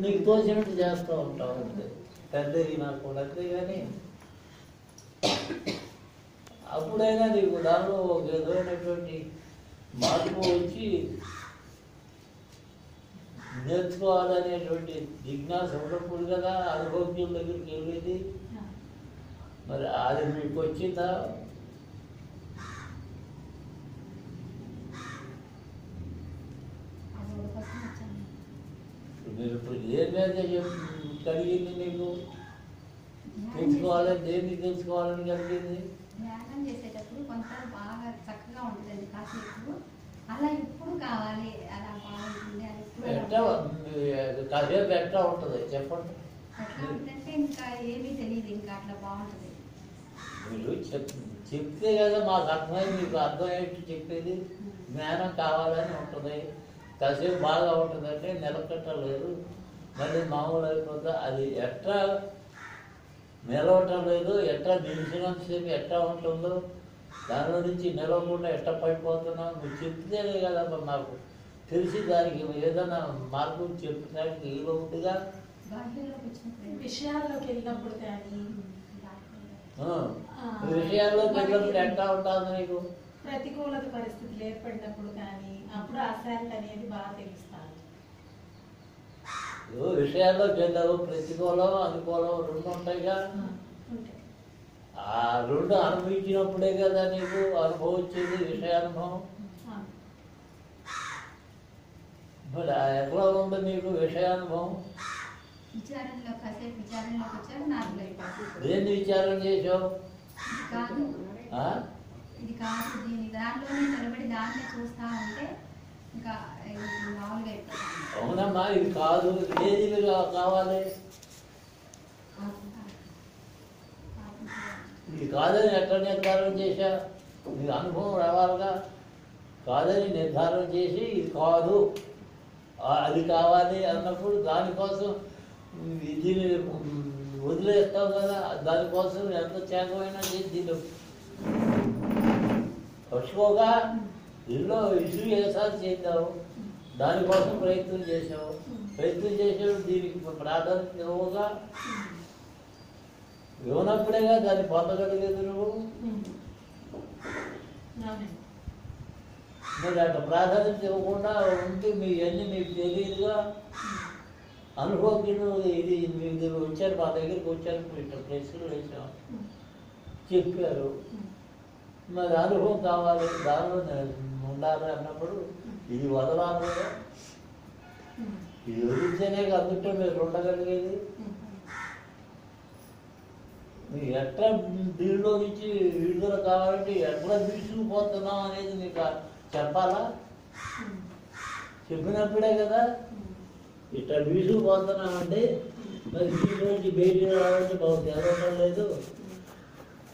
నీకు తోచినట్టు చేస్తూ ఉంటావు అంతే పెద్దది నాకు అంతే కానీ అప్పుడైనా నీకు దానిలో ఒక విధమైనటువంటి మార్పు వచ్చి నేర్చుకోవాలనేటువంటి జిజ్ఞాస ఉన్నప్పుడు కదా అనుభవజ్ఞుల దగ్గరికి వెళ్ళేది. మరి అది మీకు వచ్చిందా అది ఒక కోసం వచ్చాను మీరు ఇప్పుడు ఏ మీద కలిగింది నీకు తెలుసుకోవాలని దేన్ని తెలుసుకోవాలని కలిగింది ధ్యానం చేసేటప్పుడు కొంత బాగా చక్కగా ఉంటుందండి కాసేపు. అలా ఇప్పుడు కావాలి అలా బాగుంటుంది అది ఎట్లా ఉంటుంది. కాసేపు ఎట్లా ఉంటుంది? చెప్పండి. ఎట్లా ఉంటుందంటే ఇంకా ఏమీ తెలియదు ఇంకా అట్లా బాగుంటుంది. మీరు చెప్ చెప్తే కదా మాకు అర్థమైంది మీకు అర్థమయ్యేట్టు చెప్పేది. జ్ఞానం కావాలని ఉంటుంది. కాసేపు బాగా ఉంటుందంటే నిలకట్టలేదు మళ్ళీ మామూలు అయిపోతా అది ఎట్లా నిలవటం లేదు ఎట్లా నిలిచినంతసేపు ఎట్లా ఉంటుందో దానిలో నుంచి నిలవకుండా ఎట్లా పడిపోతున్నావు నువ్వు చెప్తేనే కదా నాకు తెలిసి దానికి ఏదైనా మార్గం చెప్పడానికి వెళ్ళినప్పుడు కానీ ఆ. ఈ విషయాల్లోకి వెళ్ళినప్పుడు ఎట్లా ఉంటుంది నీకు? ప్రతికూలత పరిస్థితులు ఏర్పడినప్పుడు కానీ అప్పుడు అశాంతి అనేది బాగా తెలుస్తాను ఏవో విషయాల్లోకి వెళ్ళావు ప్రతికూలం అనుకూలం రెండు ఉంటాయిగా ఉంటాయి. ఆ రెండు అనుభవించినప్పుడే కదా నీకు అనుభవం వచ్చేది విషయానుభవం. మరి ఎట్లా ఉంది నీకు విషయానుభవం? దేన్ని విచారం చేసావు ఇది కాదు దీని దాంట్లోనే నిలబడి దాన్ని చూస్తా ఉంటే ఇంకా మామూలుగా అవునమ్మా ఇది కాదు ఏది కావాలి. ఇది కాదని ఎట్లా నిర్ధారణ చేశా? నీకు అనుభవం రావాలిగా. కాదని నిర్ధారణ చేసి ఇది కాదు. అది కావాలి అన్నప్పుడు దానికోసం దీన్ని వదిలేస్తావు కదా. దానికోసం ఎంత త్యాగమైనా చేసి దీన్ని. పట్టుకోగా ఇల్లు ఇల్లు ఏసాలు చేద్దావు దానికోసం ప్రయత్నం చేసావు ప్రయత్నం చేసేప్పుడు దీనికి ప్రాధాన్యత ఇవ్వగా ఇవ్వనప్పుడేగా దాన్ని పొందగలిగేది నువ్వు? మరి అట్లా ప్రాధాన్యత ఇవ్వకుండా ఉంటే మీ అన్ని మీకు తెలియదుగా? అనుభవజ్ఞులు ఇది మీరు వచ్చారు మా దగ్గరికి వచ్చారు ఇట్లా ప్రశ్నలు వేసాం. చెప్పారు. మరి అనుభవం కావాలి దానిలో ఉండాలి అన్నప్పుడు ఇది వదలాలి. ఇది వదిలితేనే అందులో మీరు ఉండగలిగేది ఎట్లా దీనిలో నుంచి విడుదల కావాలంటే ఎట్లా తీసుకుపోతున్నాం అనేది మీకు చెప్పాలా. చెప్పినప్పుడే కదా. ఇట్లా తీసుకుపోతున్నామంటే మరి దీంట్లో నుంచి బయటికి రావాలంటే మాకు తెలవడం లేదు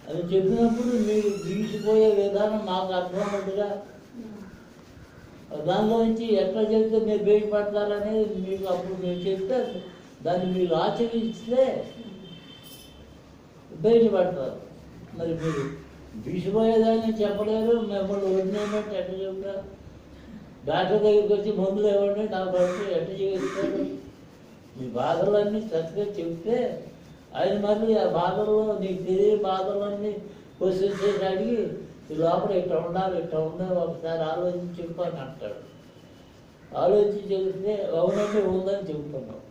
అది చెప్పినప్పుడు మీరు తీసుకుపోయే విధానం మాకు అర్థమైనట్టుగా దానిలో నుంచి ఎట్లా చెప్తే మీరు బయటపడతారనేది మీకు అప్పుడు మీరు చెప్తే దాన్ని మీరు ఆచరిస్తే బయటపడతారు. మరి మీరు తీసిపోయేదాన్ని చెప్పలేరు మిమ్మల్ని వదిలేమంటే ఎట్ట చెప్తారు? డాక్టర్ దగ్గరికి వచ్చి మందులు ఇవ్వండి నాకు పడితే ఎట్ట చేస్తారు మీ బాధలన్నీ చక్కగా చెప్తే ఆయన మళ్ళీ ఆ బాధల్లో నీకు తెలియని బాధలన్నీ క్వశ్చన్ చేసి అడిగి లోపల ఇట్లా ఉండాలి ఇట్లా ఉండాలి ఒకసారి ఆలోచించి చెప్పు అని అంటాడు. ఆలోచించి చెబితే అవునంటే ఉందని చెబుతున్నావు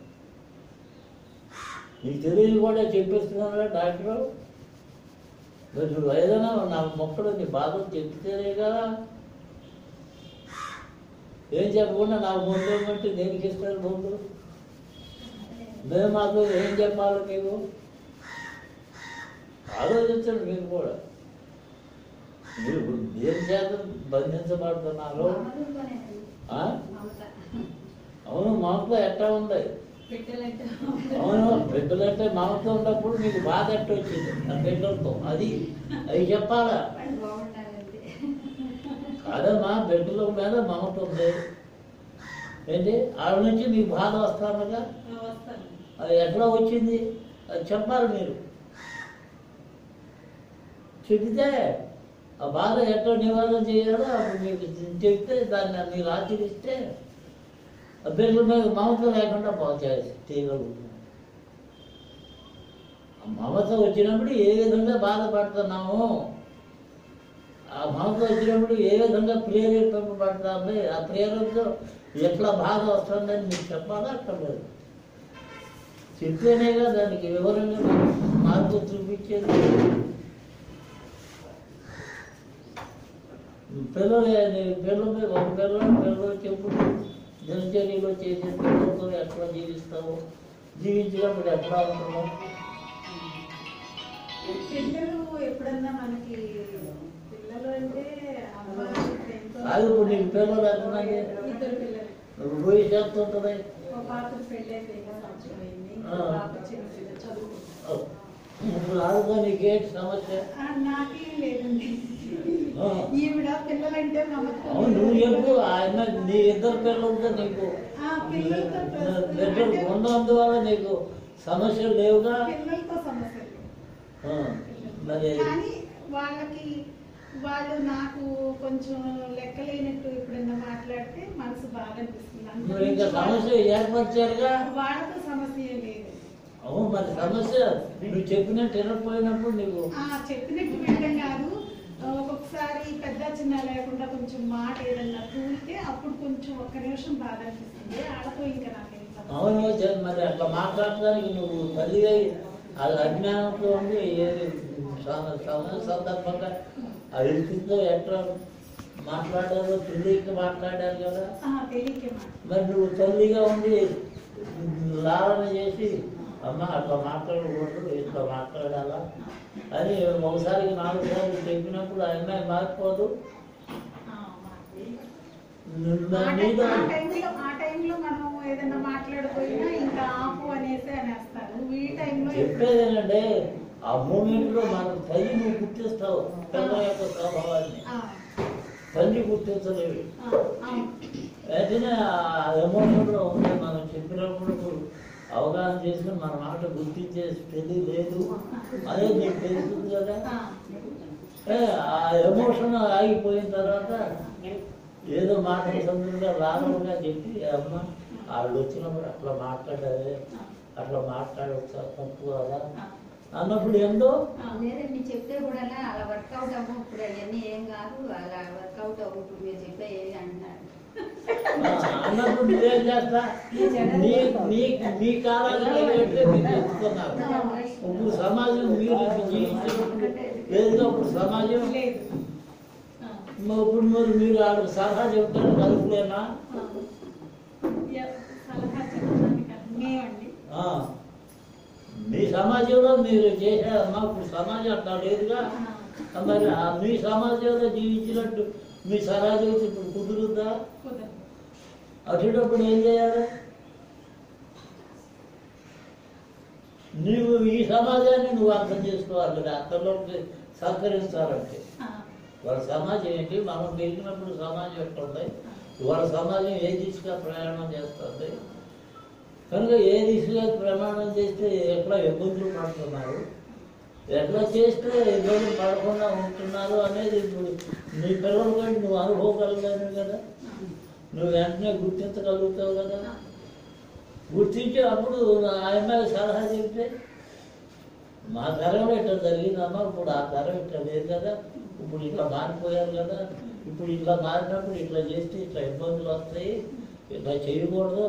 నీకు తెలియదు కూడా చెప్పేస్తున్నారా డాక్టర్? మరి నువ్వు ఏదైనా నా మొక్కలు నీ బాధలు చెప్తేనే కదా. ఏం చెప్పకుండా నాకు ముందు అంటే దేనికి ఇస్తారు బొమ్మలు మేము మాకు ఏం చెప్పాలి మీకు ఆలోచించండి మీరు కూడా. మీరు దేని చేత బంధించబడుతున్నారు? అవును మమత ఎట్లా ఉంది అవును అవును బిడ్డలంటే మమత ఉన్నప్పుడు మీకు బాధ ఎట్ట వచ్చింది? ఆ బిడ్డలతో. అది అవి చెప్పాలా? అదే మా కాదమ్మా బిడ్డల మీద మమత ఉంది. ఏంటి? ఆడ నుంచి మీకు బాధ వస్తానుగా కదా అది ఎట్లా వచ్చింది. అది చెప్పాలి మీరు. చెబితే ఆ బాధ ఎట్లా నివారణ చేయాలో అప్పుడు మీకు చెప్తే దాన్ని మీరు ఆచరిస్తే ఆ బిడ్డల మీద మమత లేకుండా పోతాయి చేయగలుగుతున్నాం మమత వచ్చినప్పుడు ఏ విధంగా బాధపడుతున్నాము ఆ మమత వచ్చినప్పుడు ఏ విధంగా ప్రేరేపింపబడతాము ఆ ప్రేరణతో ఎట్లా బాధ వస్తుందని మీకు చెప్పాలా? అక్కర్లేదు చెప్తేనేగా దానికి వివరంగా మార్పు చూపించేది. పిల్లలు పిల్లలు ఒక పిల్లలు పిల్లలు చెప్పుడు దినచర్యలో చేసే పిల్లలతో ఎట్లా జీవిస్తావు? జీవించినప్పుడు ఎట్లా ఉంటాము పిల్లలు ఎప్పుడన్నా మనకి పిల్లలు అంటే అమ్మ ఎంతో అది ఇప్పుడు నీకు పిల్లలు పిల్లలు. నువ్వు పోయి చేస్తుంటుంది. పెళ్ళి సంవత్సరం అయింది. ఆడుకో నీకేంటి సమస్య ఆ, నాకేం లేదండి ఆ. ఈవిడ పిల్లలంటే నమ్మకం అవును నువ్వు చెప్పు ఆయన నీ ఇద్దరు పిల్లలతో నీకు ఉన్నందువల్ల నీకు సమస్యలు లేవుగా? పిల్లలతో సమస్యలు మరి వాళ్ళకి వాళ్ళు నాకు కొంచెం లెక్కలేనట్టు ఎప్పుడైనా మాట్లాడితే మనసు బాగా అనిపిస్తుంది అంతకు నువ్వు ఇంకా మించి సమస్య ఏర్పరిచారుగా? వాళ్ళతో సమస్య లేదు. అవును మరి సమస్య నువ్వు చెప్పినట్టు వినకపోయినప్పుడు నీకు ఆ చెప్పినట్టు వినడం కాదు. ఒక్కొక్కసారి పెద్ద చిన్న లేకుండా కొంచెం మాట ఏదన్నా తూలితే అప్పుడు కొంచెం ఒక్క నిమిషం బాధ అనిపిస్తుంది వాళ్ళతో ఇంకా నాకేం అవును మరి అట్లా మాట్లాడడానికి నువ్వు తల్లి అది అజ్ఞానంతో ఉండి సందర్భంగా వ్యక్తితో ఎట్లా మాట్లాడాలో తెలియక మాట్లాడారు కదా. మరి నువ్వు తల్లిగా ఉండి లాలన చేసి అమ్మ అట్లా మాట్లాడకూడదు ఇట్లా మాట్లాడాలా? అని ఒకసారికి నాలుగు సార్లు చెప్పినప్పుడు ఆ అమ్మాయి మారిపోదు. నిన్న ఆ మూమెంట్లో మన తల్లి నువ్వు గుర్తిస్తావు. పిల్ల యొక్క స్వభావాన్ని. తల్లి గుర్తించలేవు. వెంటనే ఆ ఎమోషన్లో ఉంది మనం చెప్పినప్పుడు అవగాహన చేసుకుని మన మాట గుర్తించే స్థితి లేదు. అనేది నీకు తెలుస్తుంది కదా. ఆ, ఎమోషన్ ఆగిపోయిన తర్వాత ఏదో మాటలు సందర్భంగా లాభంగా చెప్పి అమ్మ వాళ్ళు వచ్చినప్పుడు అట్లా మాట్లాడాలి అట్లా మాట్లాడవచ్చు తప్పు కదా అన్నప్పుడు ఏందో? లేదండి చెప్తే కూడా అలా వర్కౌట్ అవ్వు ఇప్పుడు అవన్నీ ఏం కాదు అలా వర్కౌట్ అవ్వు ఇప్పుడు మీరు చెప్పే ఏది అంటున్నారు. అన్నప్పుడు నువ్వేం చేస్తా? నీ చెప్తున్నారు ఇప్పుడు సమాజం మీరు సమాజం. లేదు ఆ, మరి ఇప్పుడు మరి మీరు వాళ్ళకి సలహా చెప్తారు కలుపులేనా? సలహా చెప్పడానికి. మీ సమాజంలో మీరు చేశారమ్మా ఇప్పుడు సమాజం అట్లా లేదుగా. మరి మీ సమాజంలో జీవించినట్టు మీ చేసి ఇప్పుడు కుదురుద్దా? కుదరదు. అటుటప్పుడు ఏం చేయాలి? నీవు ఈ సమాజాన్ని నువ్వు అర్థం చేసుకోవాలి కదా అర్థంలోకి సహకరించాలంటే. ఆ, వాళ్ళ సమాజం ఏంటి? మనం పెరిగినప్పుడు సమాజం ఎట్లుంది? వాళ్ళ సమాజం ఏ దిశగా ప్రయాణం చేస్తుంది? కనుక ఏ దిశగా ప్రమాణం చేస్తే ఎట్లా ఇబ్బందులు పడుతున్నారు? ఎట్లా చేస్తే ఇబ్బందులు పడకుండా ఉంటున్నారు అనేది ఇప్పుడు నీ పిల్లలు కూడా నువ్వు అనుభవగలిగాను కదా? నువ్వు వెంటనే గుర్తించగలుగుతావు కదా? గుర్తించి అప్పుడు ఆయన మీద సలహా చెప్తే మా తరం ఇట్లా జరిగిందమ్మా ఇప్పుడు ఆ తరం ఇట్లా లేదు కదా? ఇప్పుడు ఇట్లా మారిపోయారు కదా? ఇప్పుడు ఇట్లా మారినప్పుడు ఇట్లా చేస్తే ఇట్లా ఇబ్బందులు వస్తాయి. ఇట్లా చేయకూడదు.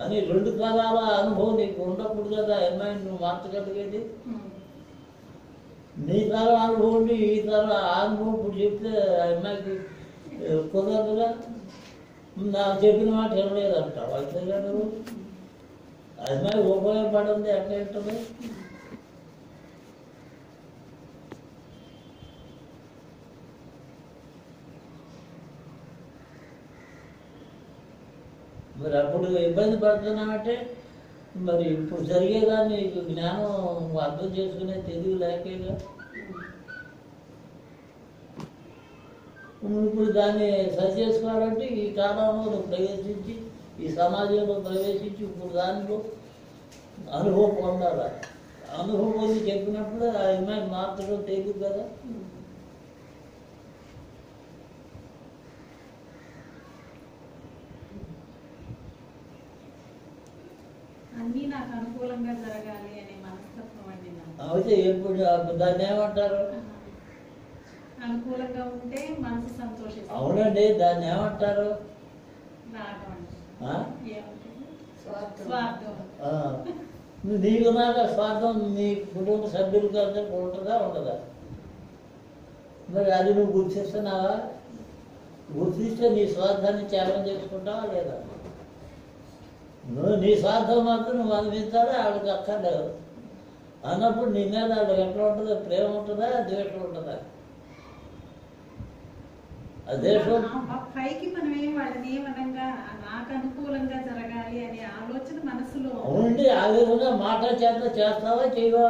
అని రెండు కాలాల అనుభవం నీకు ఉండకూడదు కదా ఆ నువ్వు మార్చగలిగేది? నీ తరం అనుభవం ఉండి ఈ తరం ఆ అనుభవం ఇప్పుడు చెప్తే అమ్మాయికి కుదరదుగా? నాకు చెప్పిన మాట వినలేదంటావు? అంతేగా నువ్వు? ఆ అమ్మాయి ఉపయోగపడింది ఎట్లా ఉంటుంది మరి అప్పుడు ఇబ్బంది పడుతున్నామంటే మరి ఇప్పుడు జరిగేదాన్ని నీకు జ్ఞానం అర్థం చేసుకునే తెలివి లేకేగా? ఇప్పుడు దాన్ని సరి చేసుకోవాలంటే ఈ కాలంలో ప్రవేశించి ఈ సమాజంలో ప్రవేశించి ఇప్పుడు దానిలో అనుభవం పొందాలి? అనుభవం పొంది చెప్పినప్పుడు ఆ అమ్మాయి మార్చడం తెలియదు కదా అన్నీ నాకు అనుకూలంగా జరగాలి అనే మనస్తత్వం అండి నాకు. అయితే ఎప్పుడు దాన్ని ఏమంటారు? అనుకూలంగా ఉంటే మనసు సంతోషిస్తుంది. అవునండి దాన్ని ఏమంటారు. నీకు నాకు స్వార్థం నీ కుటుంబ సభ్యులకి అందరికి ఉంటుందా ఉండదా? మరి అది నువ్వు గుర్తిస్తున్నావా? గుర్తిస్తే నీ స్వార్థాన్ని త్యాగం చేసుకుంటావా లేదా? నువ్వు నీ స్వార్థం మాత్రం నువ్వు అనిపించాలా వాళ్ళకి అక్కర్లేదు. అన్నప్పుడు నీ మీద వాళ్ళకి ఎట్లా ఉంటుందో ప్రేమ ఉంటుందా ద్వేషం ఉంటుందా? పైకి మనం ఏం వాళ్ళని ఏమనంగా నాకు అనుకూలంగా జరగాలి అనే ఆలోచన మనసులో అవునండి ఆ విధంగా మాట చేత చేస్తావా చేయవా?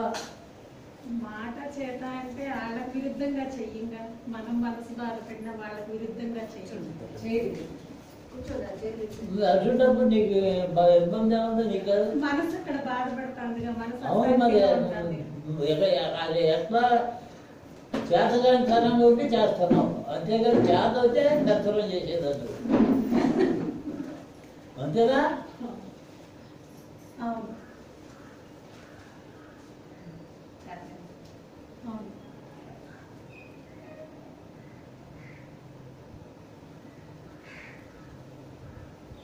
మాట చేత అంటే వాళ్ళకి విరుద్ధంగా చెయ్యంగా. మనం మనసు బాధపడిన వాళ్ళకి విరుద్ధంగా చెయ్యండి నువ్వు నీకు బాగా ఇబ్బంది ఏముంది నీకు మనసు అక్కడ అవును మరి అది ఎట్లా? చేతగాని తనంగా ఉంటే చేస్తున్నావు. అంతేగాని చేత అయితే కత్తరం చేసేదాన్ని అంతేనా అవును అవును ఇప్పుడు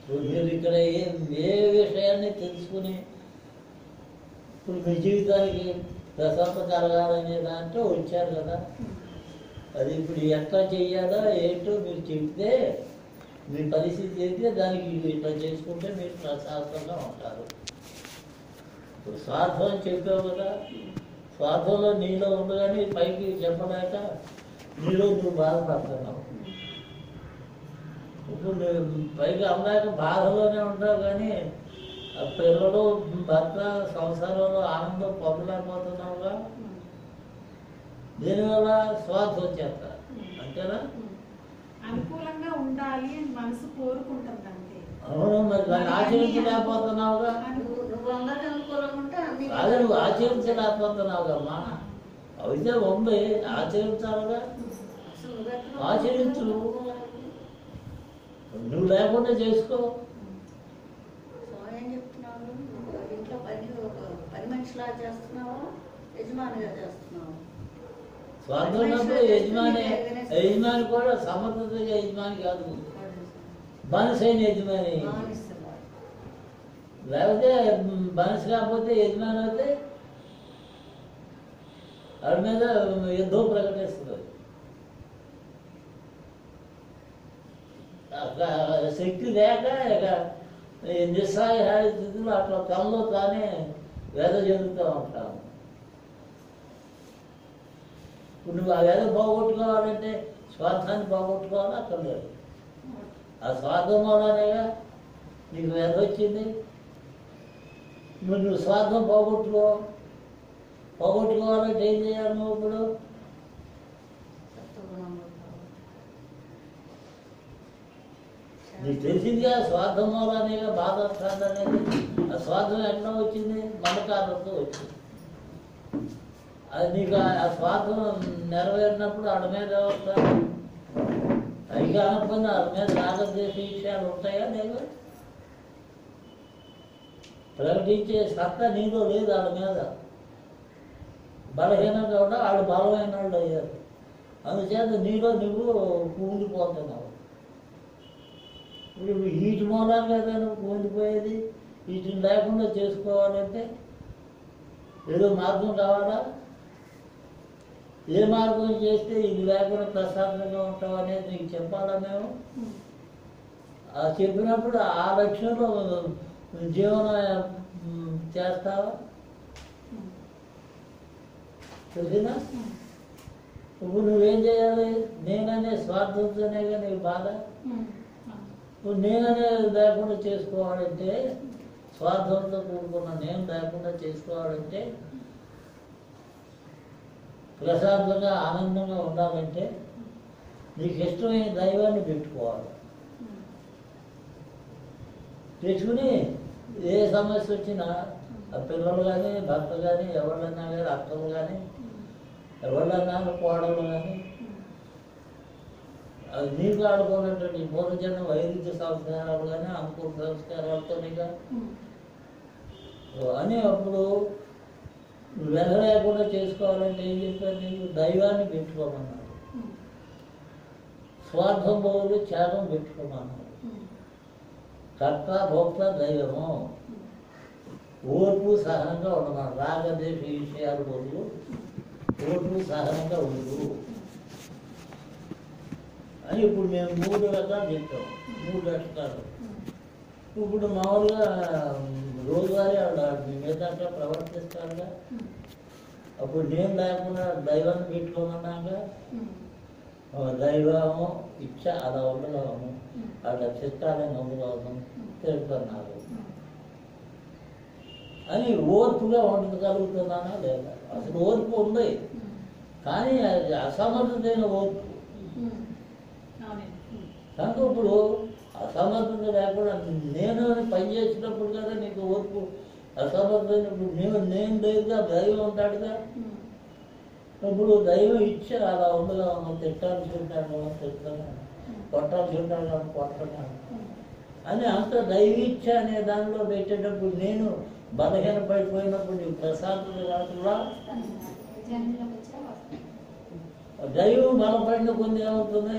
మీరు ఇక్కడ ఏ ఏ విషయాన్ని తెలుసుకుని ఇప్పుడు మీ జీవితానికి ప్రశాంత కలగాలనే దాంట్లో వచ్చారు కదా. అది ఇప్పుడు ఎట్లా చెయ్యాలో ఏంటో మీరు చెప్తే మీ పరిస్థితి చెప్తే దానికి ఇట్లా చేసుకుంటే మీరు ప్రశాంతంగా ఉంటారు. ఇప్పుడు స్వార్థం అని చెప్పావు కదా. స్వార్థంలో నీలో ఉండగానే పైకి చెప్పలేక నీలో నువ్వు బాధపడుతున్నావు. ఇప్పుడు నువ్వు పైకి అమ్మాయిక బాధలోనే ఉంటావు కానీ పిల్లలు భర్త సంసారంలో ఆనందం పొందలేకపోతున్నావుగా? దీనివల్ల స్వార్థం వచ్చేస్త అంతేనా? అనుకూలంగా ఉండాలి అని మనసు కోరుకుంటుంది అంతే అవును మరి దాన్ని ఆచరించలేకపోతున్నావుగా? అదే నువ్వు ఆచరించలేకపోతున్నావుగా మా అయితే ఉంది ఆచరించాలిగా ఆచరించు. నువ్వు లేకుండా చేసుకో. ఇంట్లో పని ఒక పని మనిషిలా చేస్తున్నావా? యజమానిగా చేస్తున్నావా? స్వార్థం ఉన్నప్పుడు యజమాని యజమాని కూడా సమర్థతగా యజమాని కాదు. బానిసైన యజమాని. లేకపోతే బానిస కాకపోతే యజమాని అయితే వాడి మీద యుద్ధం ప్రకటిస్తుంది అట్లా శక్తి లేక ఇక ఈ నిస్సహాయ స్థితిలో అట్లా తనలో తానే వేద చెందుతూ ఉంటాము ఇప్పుడు నువ్వు ఆ వేద పోగొట్టుకోవాలంటే స్వార్థాన్ని పోగొట్టుకోవాలి? అక్కడ లేదు ఆ స్వార్థం వల్లనేగా నీకు వేద వచ్చింది. నువ్వు నువ్వు స్వార్థం పోగొట్టుకో పోగొట్టుకోవాలంటే ఏం చేయాలి నువ్వు ఇప్పుడు సత్వగుణంలో కావాలి. నీకు తెలిసిందిగా స్వార్థం వల్లనేగా బాధ వస్తుంది అనేది? ఆ స్వార్థం ఎట్లా వచ్చింది? మమకారంతో వచ్చింది. అది నీకు ఆ స్వార్థం నెరవేరినప్పుడు అడ మీద వస్తారు అవి కాకపోయినా అడ మీద రాగద్వేష విషయాలు ఉంటాయా లేవు ప్రకటించే సత్తా నీలో లేదు వాళ్ళ మీద. బలహీనంగా ఉన్నా వాళ్ళు బలమైన వాళ్ళు అయ్యారు. అందుచేత నీలో నువ్వు ఉండిపోతున్నావు నువ్వు వీటి మూలాలు కదా నువ్వు కూలిపోయేది? వీటిని లేకుండా చేసుకోవాలంటే ఏదో మార్గం కావాలా ఏ మార్గం చేస్తే ఇది లేకుండా ప్రశాంతంగా ఉంటావు అనేది నీకు చెప్పాలా మేము? ఆ చెప్పినప్పుడు ఆ లక్ష్యంలో జీవనం చేస్తావా? తెలిసినా ఇప్పుడు నువ్వేం చేయాలి? నేననే స్వార్థంతోనే నీకు బాధ? నేననే లేకుండా చేసుకోవాలంటే స్వార్థంతో కూడుకున్న నేను లేకుండా చేసుకోవాలంటే ప్రశాంతంగా ఆనందంగా ఉండాలంటే నీకు ఇష్టమైన దైవాన్ని పెట్టుకోవాలి. తెచ్చుకుని ఏ సమస్య వచ్చినా ఆ పిల్లలు కానీ భర్త కానీ ఎవరన్నా కానీ అక్కలు కానీ ఎవరన్నా కోడలు కానీ అది నీకు ఆడుకోవాలంటే పూర్వజన్మ వైద్య సంస్కారాలు కానీ అంకుర సంస్కారాలతోనిగా అని అప్పుడు వెధ లేకుండా చేసుకోవాలంటే ఏం చెప్పారు నీకు? దైవాన్ని పెట్టుకోమన్నారు. స్వార్థం పోలు త్యాగం పెట్టుకోమన్నారు. కర్త భోక్త దైవము. ఓర్పు సహనంగా ఉండమన్నారు. రాగదేశ విషయాలు బదులు ఓర్పు సహనంగా ఉండదు. అని ఇప్పుడు మేము మూడు రకాలు చెప్తాం. మూడు రకాలు. ఇప్పుడు మామూలుగా రోజువారీ ఆవిడ మీ మీద అట్లా ప్రవర్తిస్తారుగా? అప్పుడు నేను లేకుండా దైవాన్ని పెట్టుకోమన్నాక దైవము ఇచ్చ అలా ఉండలేము. అట్లా చిత్తాలను ఉండగలము తెలుపుతున్నారు అని ఓర్పుగా ఉండగలుగుతున్నానా లేదా? అసలు ఓర్పు ఉంది. కానీ అది అసమర్థతైన ఓర్పు. కనుక ఇప్పుడు అసమర్థత లేకుండా నేను పని చేసినప్పుడు కదా నీకు ఓర్పు అసమర్థమైనప్పుడు నేను నేను లేదుగా దైవం ఉంటాడుగా ఇప్పుడు దైవం ఇచ్చి అలా ఉండగా తిట్టాల్సి ఉంటాను తిట్టాను కొట్టాల్సి ఉంటాను కొట్టన్నాను అని అంత దైవీచ్ఛ అనే దానిలో పెట్టేటప్పుడు నేను బలహీన పడిపోయినప్పుడు నీకు ప్రశాంతత కాకుండా దైవం బలపడిన కొన్ని ఏమవుతుంది?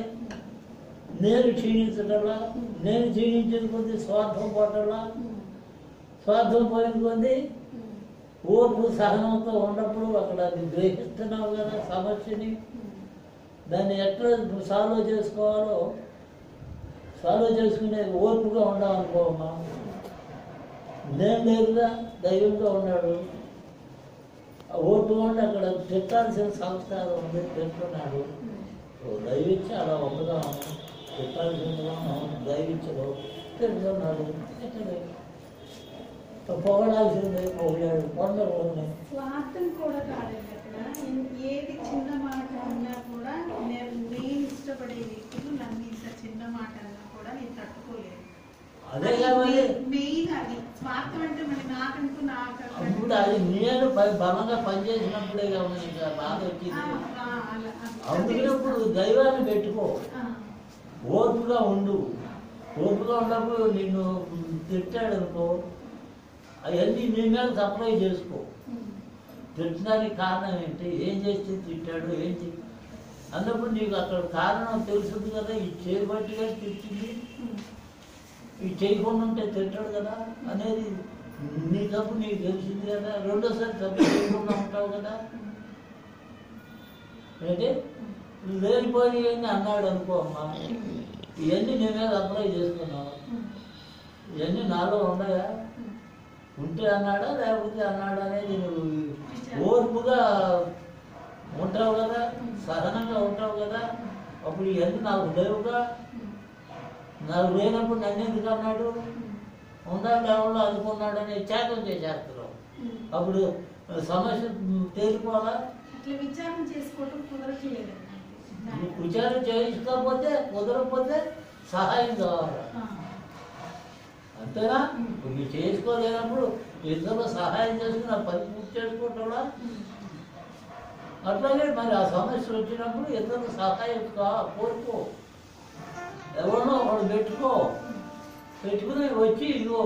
నేను క్షీణించటంలా నేను క్షీణించిన కొద్ది స్వార్థం పోవటంలా స్వార్థం పోయిన కొద్ది ఓర్పు సహనంతో ఉన్నప్పుడు అక్కడ అది గ్రహిస్తున్నావు కదా సమస్యని. దాన్ని ఎట్లా సాల్వ్ చేసుకోవాలో సాల్వ్ చేసుకునే ఓర్పుగా ఉండాలనుకోమా నేను లేదుగా దైవంగా ఉన్నాడు. ఆ ఓర్పు ఉండి అక్కడ తిట్టాల్సిన సంస్కారం ఉంది తింటున్నాడు ఓ దైవించి అలా ఉండగా పొగడాల్సిందే పొగిడాడు కొందరు స్వార్థం కూడా ఏది చిన్న మాట అన్నా కూడా నేను నేను ఇష్టపడే వ్యక్తులు నన్ను ఇంత చిన్న మాట అన్నా కూడా నేను అదే కాబట్టి మెయిన్ అది. స్వార్థం అంటే మరి నాకంటూ నాకు అప్పుడు అది నేను ప- బలంగా పనిచేసినప్పుడే బాధ వచ్చింది. దైవాన్ని పెట్టుకో. ఓపుగా ఉండు. ఓపుగా ఉన్నప్పుడు నిన్ను తిట్టాడు అనుకో అవన్నీ నీ మీద సప్లై చేసుకో. తిట్టడానికి కారణం ఏంటి? ఏం చేస్తే తిట్టాడు? ఏం అన్నప్పుడు నీకు అక్కడ కారణం తెలుసుంది కదా ఈ చేయబట్టిగా తిట్టింది. ఈ చేయకుండా ఉంటే తిట్టాడు కదా అనేది నీ తప్పు నీకు తెలిసింది కదా. రెండోసారి తప్పు చేయకుండా ఉంటావు కదా. అంటే లేనిపోయి అన్నాడు అనుకో అమ్మా. ఇవన్నీ నీ మీద అప్లై చేసుకున్నావు ఇవన్నీ నాలో ఉమ్. ఉంటే అన్నాడా? లేకపోతే అన్నాడా అనేది నువ్వు ఓర్పుగా ఉంటావు కదా సహనంగా ఉంటావు కదా. అప్పుడు ఇవన్నీ నాకు లేవుగా. నాకు లేనప్పుడు నన్ను ఎందుకు అన్నాడు? ఉందా లేకుండా అనుకున్నాడని త్యాగం చేసేస్తున్నావు. అప్పుడు సమస్య తేలిపోవాలా? అట్లా విచారణ చేసుకోవటం కుదరట్లేదు. విచారం చేయించకపోతే కుదరకపోతే సహాయం కావాలి? అంతేనా? నువ్వు చేసుకోలేనప్పుడు ఇద్దరు సహాయం చేసుకుని ఆ పని పూర్తి చేసుకోవటంలా అట్లాగే మరి ఆ సమస్య వచ్చినప్పుడు ఇద్దరు సహాయం కా కోరుకో. ఎవరినో ఒకడు పెట్టుకో. పెట్టుకుని వచ్చి ఇదిగో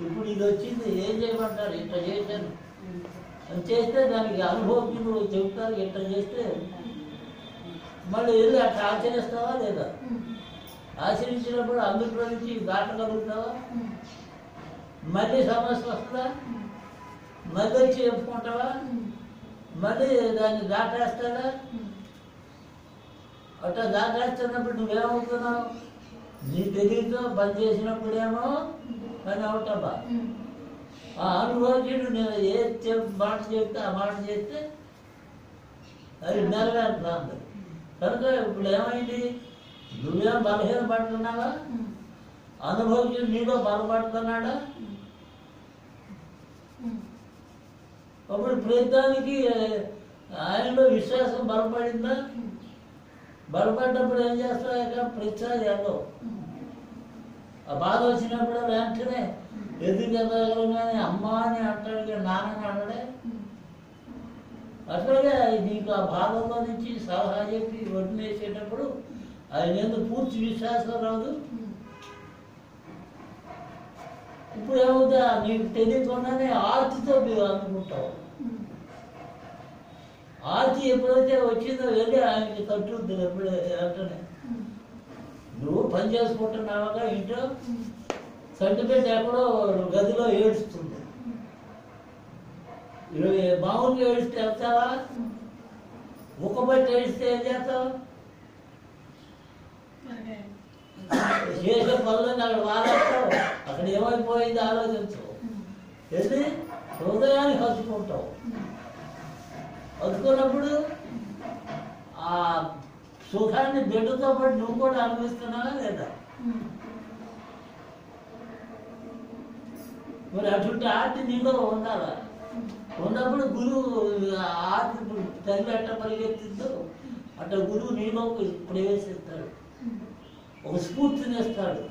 ఇప్పుడు ఇది వచ్చింది ఏం చేయమంటారు? ఇట్లా చేశాను. అని చేస్తే దానికి అనుభవజ్ఞులు చెబుతారు ఇట్లా చేస్తే మళ్ళీ వెళ్ళి అట్లా ఆచరిస్తావా లేదా? ఆచరించినప్పుడు అందులో నుంచి దాటగలుగుతావా మళ్ళీ సమస్య వస్తుందా? మళ్ళీ వచ్చి చెప్పుకుంటావా? మళ్ళీ దాన్ని దాటేస్తాడా? అట్లా దాటేస్తున్నప్పుడు నువ్వేమవుతున్నావు? నీ తెలివితో పని చేసినప్పుడేమో పని అవుతావా? ఆ అనుభవజ్ఞుడు నేను ఏ మాట చెప్తే ఆ మాట చేస్తే అది నెరవేరుతుంది కనుక ఇప్పుడు ఏమైంది? నువ్వేం బలహీన పడుతున్నావా? అనుభవజ్ఞుడు నీలో బలపడుతున్నాడా? అప్పుడు ప్రతిదానికి ఆయనలో విశ్వాసం బలపడిందా? బలపడ్డప్పుడు ఏం చేస్తావు ప్రతిసారి వెళ్ళవు. ఆ బాధ వచ్చినప్పుడు వెంటనే ఎదురు ఎదగలగానే అమ్మ అని అంటాడు నాన్నని అనడే అట్లాగే నీకు ఆ బాధల్లో నుంచి సలహా చెప్పి వదిలేసేటప్పుడు ఆయన ఎందుకు పూర్తి విశ్వాసం రాదు? ఇప్పుడు ఏమవుతా నీకు తెలియకుండానే ఆర్తితో మీరు అనుకుంటావు ఆర్తి ఎప్పుడైతే వచ్చిందో వెళ్ళి ఆయనకి తట్టుద్ది ఎప్పుడే వెంటనే. నువ్వు పని చేసుకుంటున్నావుగా ఇంట్లో? సర్టిఫికేట్ ఎక్కడో గదిలో ఏడుస్తుంది. ఇరవై మామూలుగా ఏడిస్తే వెళ్తావా? ముఖబట్టి ఏడిస్తే ఏం చేస్తావు? చేసే పనులని అక్కడ వాడేస్తావు. అక్కడ ఏమైపోయింది ఆలోచించు. వెళ్ళి హృదయాన్ని హత్తుకుంటావు హత్తుకున్నప్పుడు ఆ సుఖాన్ని బిడ్డతో పాటు నువ్వు కూడా అనుభవిస్తున్నావా లేదా? మరి అటువంటి ఆర్తి నీలో ఉండాలా ఉన్నప్పుడు గురువు ఆ ఆర్తి తల్లి అట్ట పరిగెత్తిందో అట్ట గురువు నీలోకి ప్రవేశిస్తాడు. ఒక స్ఫూర్తినిస్తాడు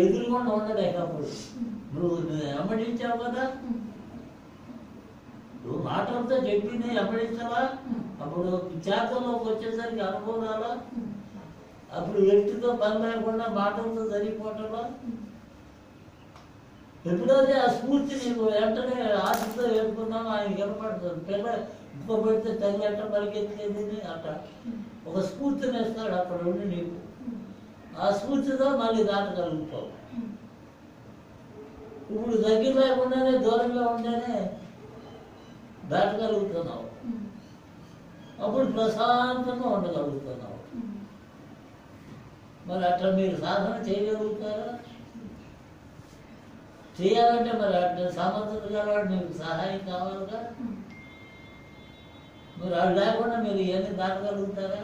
ఎదురుకుండా ఉండడే అప్పుడు నువ్వు ఎమ్మడించావు కదా. నువ్వు మాటలతో చెప్పింది ఎమ్మడించావా అప్పుడు చేతల్లోకి వచ్చేసరికి అనుభవాలా అప్పుడు వ్యక్తితో పని లేకుండా మాటలతో జరిగిపోవటంలో? ఎప్పుడైతే ఆ స్ఫూర్తి నీకు వెంటనే ఆశతో ఏడుకున్నామో ఆయన కనపడుతుంది పిల్ల ఇంకో పెడితే తల్లి ఎట్ట పరిగెత్తేది అట్ట ఒక స్ఫూర్తిని ఇస్తాడు అక్కడ ఉండి నీకు. ఆ స్ఫూర్తితో మళ్ళీ దాటగలుగుతావు. ఇప్పుడు దగ్గర లేకుండానే దూరంగా ఉంటేనే దాటగలుగుతున్నావు. అప్పుడు ప్రశాంతంగా ఉండగలుగుతున్నావు. మరి అట్లా మీరు సాధన చేయగలుగుతారా? చేయాలంటే మరి అటు సమర్థత గలవాడు మీకు సహాయం కావాలిగా? మీరు అది లేకుండా మీరు ఇవన్నీ దాటగలుగుతారా?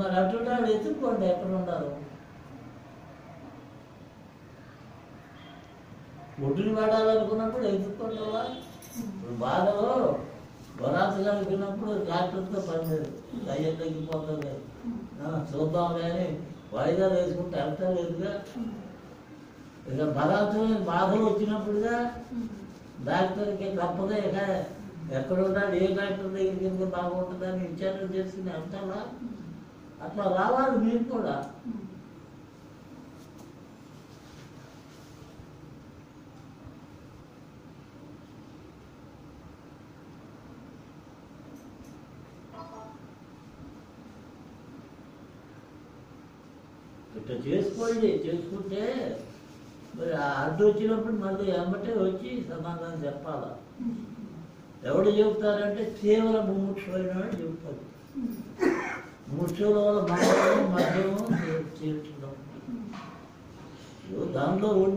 మరి అటువంటి ఎత్తుక్కోండి ఎక్కడ ఉండరు ఒడ్డుని పడాలనుకున్నప్పుడు ఎత్తుక్కుంటావా? ఇప్పుడు బాధలో బరాతు కలిగినప్పుడు డాక్టర్తో పని లేదు. దయ్యం తగ్గిపోతుంది చూద్దాం కానీ వాయిదాలు వేసుకుంటే వెళ్తా లేదుగా? ఇక బరాతు బాధలు వచ్చినప్పుడుగా డాక్టర్కి తప్పదే ఇక ఎక్కడ ఉన్నాడు ఏ డాక్టర్ దగ్గరికి వెళ్తే బాగుంటుందని విచారణ చేసుకుని వెళ్తావా అట్లా రావాలి మీరు కూడా. ఇట్లా చేసుకోండి చేసుకుంటే మరి అర్థం అడ్డు వచ్చినప్పుడు మళ్ళీ ఎమ్మటే వచ్చి సమాధానం చెప్పాలా? ఎవడు చెబుతారంటే తీవ్ర ముముక్షమైన వాడు చెబుతారు ముఖ్యుల వల్ల మధ్యము మధ్యము దానిలో